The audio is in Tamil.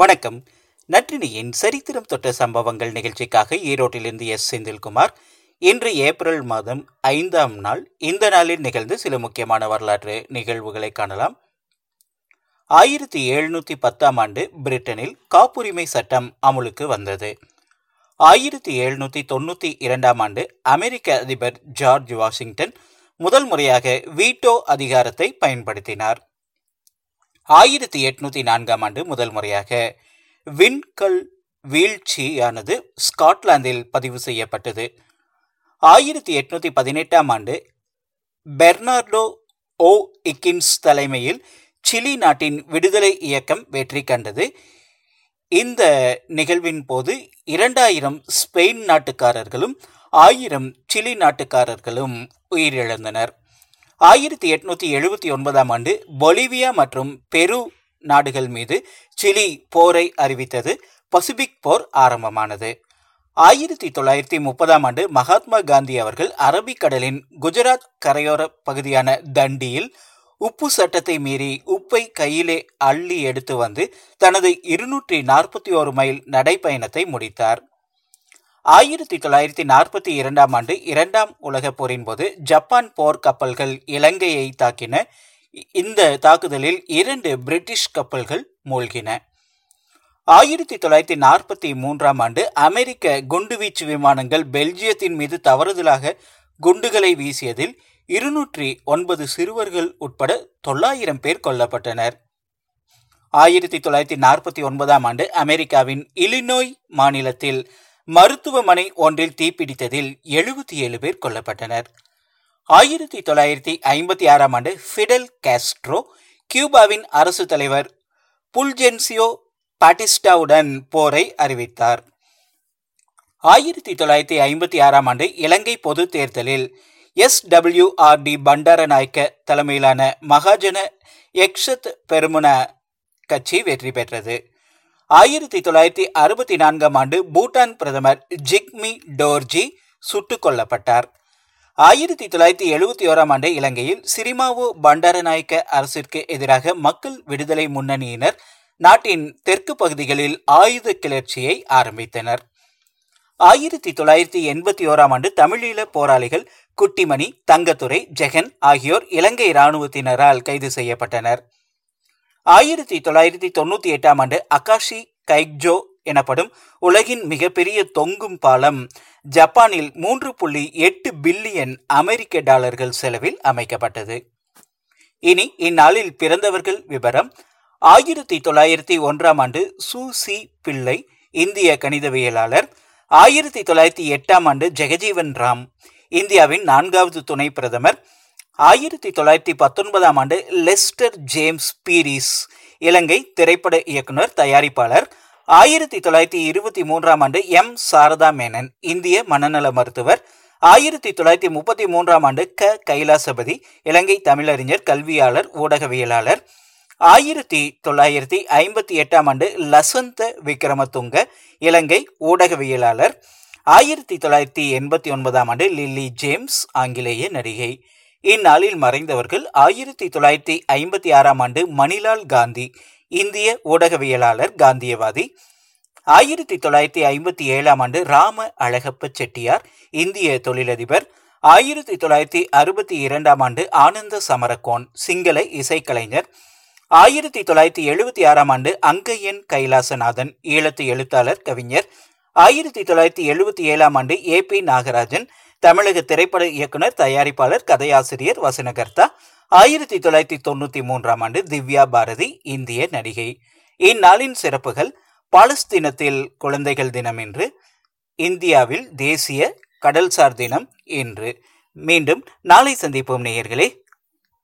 வணக்கம். நற்றினியின் சரித்திரம் தொட்ட சம்பவங்கள் நிகழ்ச்சிக்காக ஈரோட்டிலிருந்து எஸ். செந்தில்குமார். இன்று ஏப்ரல் மாதம் ஐந்தாம் நாள். இந்த நாளில் நிகழ்ந்து சில முக்கியமான வரலாற்று நிகழ்வுகளை காணலாம். ஆயிரத்தி எழுநூற்றி பத்தாம் ஆண்டு பிரிட்டனில் காப்புரிமை சட்டம் அமுலுக்கு வந்தது. ஆயிரத்தி எழுநூற்றி தொண்ணூற்றி இரண்டாம் ஆண்டு அமெரிக்க அதிபர் ஜார்ஜ் வாஷிங்டன் முதல் முறையாக வீட்டோ அதிகாரத்தை பயன்படுத்தினார். ஆயிரத்தி எட்நூத்தி நான்காம் ஆண்டு முதல் முறையாக விண்கல் வீழ்ச்சியானது ஸ்காட்லாந்தில் பதிவு செய்யப்பட்டது. ஆயிரத்தி எட்நூத்தி பதினெட்டாம் ஆண்டு பெர்னார்டோ ஓ இக்கின்ஸ் தலைமையில் சிலி நாட்டின் விடுதலை இயக்கம் வெற்றி கண்டது. இந்த நிகழ்வின் போது இரண்டாயிரம் ஸ்பெயின் நாட்டுக்காரர்களும் ஆயிரம் சிலி நாட்டுக்காரர்களும் உயிரிழந்தனர். ஆயிரத்தி எட்நூத்தி எழுபத்தி ஒன்பதாம் ஆண்டு பொலிவியா மற்றும் பெரு நாடுகள் மீது சிலி போரை அறிவித்தது பசிபிக் போர் ஆரம்பமானது. ஆயிரத்தி தொள்ளாயிரத்தி முப்பதாம் ஆண்டு மகாத்மா காந்தி அவர்கள் அரபிக்கடலின் குஜராத் கரையோர பகுதியான தண்டியில் உப்பு சட்டத்தை மீறி உப்பை கையிலே அள்ளி எடுத்து வந்து தனது இருநூற்றி நாற்பத்தி ஓரு மைல் நடைப்பயணத்தை முடித்தார். ஆயிரத்தி தொள்ளாயிரத்தி நாற்பத்தி இரண்டாம் ஆண்டு இரண்டாம் உலகப் போரின் போது ஜப்பான் போர் கப்பல்கள் இலங்கையை தாக்கின. இந்த தாக்குதலில் இரண்டு பிரிட்டிஷ் கப்பல்கள் மூழ்கின. ஆயிரத்தி தொள்ளாயிரத்தி நாற்பத்தி மூன்றாம் ஆண்டு அமெரிக்க குண்டுவீச்சு விமானங்கள் பெல்ஜியத்தின் மீது தவறுதலாக குண்டுகளை வீசியதில் இருநூற்றி ஒன்பது சிறுவர்கள் உட்பட தொள்ளாயிரம் பேர் கொல்லப்பட்டனர். ஆயிரத்தி தொள்ளாயிரத்தி நாற்பத்தி ஒன்பதாம் ஆண்டு அமெரிக்காவின் இலினோய் மாநிலத்தில் மருத்துவமனை ஒன்றில் தீப்பிடித்ததில் எழுபத்தி ஏழு பேர் கொல்லப்பட்டனர். ஆயிரத்தி தொள்ளாயிரத்தி ஐம்பத்தி ஆறாம் ஆண்டு ஃபிடல் காஸ்ட்ரோ கியூபாவின் அரசு தலைவர் புல்ஜென்சியோ பாட்டிஸ்டாவுடன் போரை அறிவித்தார். ஆயிரத்தி தொள்ளாயிரத்தி ஐம்பத்தி ஆறாம் ஆண்டு இலங்கை பொது தேர்தலில் எஸ் டபிள்யூஆர்டி பண்டாரநாயக்க தலைமையிலான மகாஜன எக்ஷத் பெருமுன கட்சி வெற்றி பெற்றது. ஆயிரத்தி தொள்ளாயிரத்தி அறுபத்தி நான்காம் ஆண்டு பூட்டான் பிரதமர் ஜிக்மி டோர்ஜி சுட்டுக் கொல்லப்பட்டார் ஆயிரத்தி தொள்ளாயிரத்தி எழுபத்தி ஓராம் ஆண்டு இலங்கையில் சிரிமாவோ பண்டாரநாயக்க அரசிற்கு எதிராக மக்கள் விடுதலை முன்னணியினர் நாட்டின் தெற்கு பகுதிகளில் ஆயுத கிளர்ச்சியை ஆரம்பித்தனர். ஆயிரத்தி தொள்ளாயிரத்தி எண்பத்தி ஓராம் ஆண்டு தமிழீழ போராளிகள் குட்டிமணி தங்கத்துறை ஜெகன் ஆகியோர் இலங்கை இராணுவத்தினரால் கைது செய்யப்பட்டனர். ஆயிரத்தி தொள்ளாயிரத்தி தொண்ணூற்றி எட்டாம் ஆண்டு அகாஷி கைக்ஜோ எனப்படும் உலகின் மிகப்பெரிய தொங்கும் பாலம் ஜப்பானில் மூன்று புள்ளி எட்டு பில்லியன் அமெரிக்க டாலர்கள் செலவில் அமைக்கப்பட்டது. இனி இந்நாளில் பிறந்தவர்கள் விவரம் ஆயிரத்தி தொள்ளாயிரத்தி ஒன்றாம் ஆண்டு சு சி பிள்ளை இந்திய கணிதவியலாளர். ஆயிரத்தி தொள்ளாயிரத்தி எட்டாம் ஆண்டு ஜெகஜீவன் ராம் இந்தியாவின் நான்காவது துணை பிரதமர். ஆயிரத்தி தொள்ளாயிரத்தி பத்தொன்பதாம் ஆண்டு லெஸ்டர் ஜேம்ஸ் பீரிஸ் இலங்கை திரைப்பட இயக்குனர் தயாரிப்பாளர். ஆயிரத்தி தொள்ளாயிரத்தி இருபத்தி மூன்றாம் ஆண்டு எம். சாரதா மேனன் இந்திய மனநல மருத்துவர். ஆயிரத்தி தொள்ளாயிரத்தி முப்பத்தி மூன்றாம் ஆண்டு க. கைலாசபதி இலங்கை தமிழறிஞர் கல்வியாளர் ஊடகவியலாளர். ஆயிரத்தி தொள்ளாயிரத்தி ஐம்பத்தி எட்டாம் ஆண்டு லசந்த விக்ரமதுங்க இலங்கை ஊடகவியலாளர். ஆயிரத்தி தொள்ளாயிரத்தி எண்பத்தி ஒன்பதாம் ஆண்டு லில்லி ஜேம்ஸ் ஆங்கிலேய நடிகை. இந்நாளில் மறைந்தவர்கள் ஆயிரத்தி தொள்ளாயிரத்தி ஐம்பத்தி ஆறாம் ஆண்டு மணிலால் காந்தி இந்திய ஊடகவியலாளர் காந்தியவாதி. ஆயிரத்தி தொள்ளாயிரத்தி ஐம்பத்தி ஏழாம் ஆண்டு ராம அழகப்ப செட்டியார் இந்திய தொழிலதிபர். ஆயிரத்தி தொள்ளாயிரத்தி அறுபத்தி இரண்டாம் ஆண்டு ஆனந்த சமரகோன் சிங்கள இசைக்கலைஞர். ஆயிரத்தி தொள்ளாயிரத்தி எழுபத்தி ஆறாம் ஆண்டு அங்கையன் கைலாசநாதன் ஈழத்து எழுத்தாளர் கவிஞர். ஆயிரத்தி தொள்ளாயிரத்தி எழுபத்தி ஏழாம் ஆண்டு ஏ பி நாகராஜன் தமிழக திரைப்பட இயக்குனர் தயாரிப்பாளர் கதையாசிரியர் வசனகர்த்தா ஆயிரத்தி தொள்ளாயிரத்தி தொண்ணூத்தி மூன்றாம் ஆண்டு திவ்யா பாரதி இந்திய நடிகை. இந்நாளின் சிறப்புகள் பாலஸ்தீனத்தில் குழந்தைகள் தினம் என்று இந்தியாவில் தேசிய கடல்சார் தினம் என்று மீண்டும் நாளை சந்திப்போம் நேயர்களே.